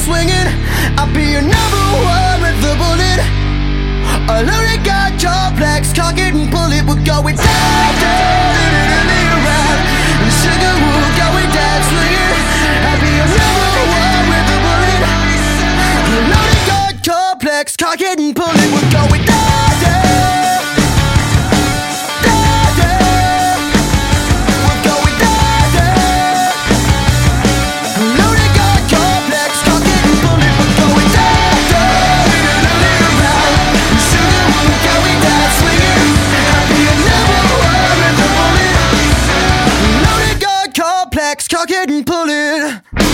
swinging. I'll be your number one with the bullet. A learning got your flex, cock and bullet. We're going down, down, down, down, around. And sugar, we're going down, swinging. I'll be your number one with the bullet. A learning got your flex, cock and bullet. We're going complex, cock it and pull it.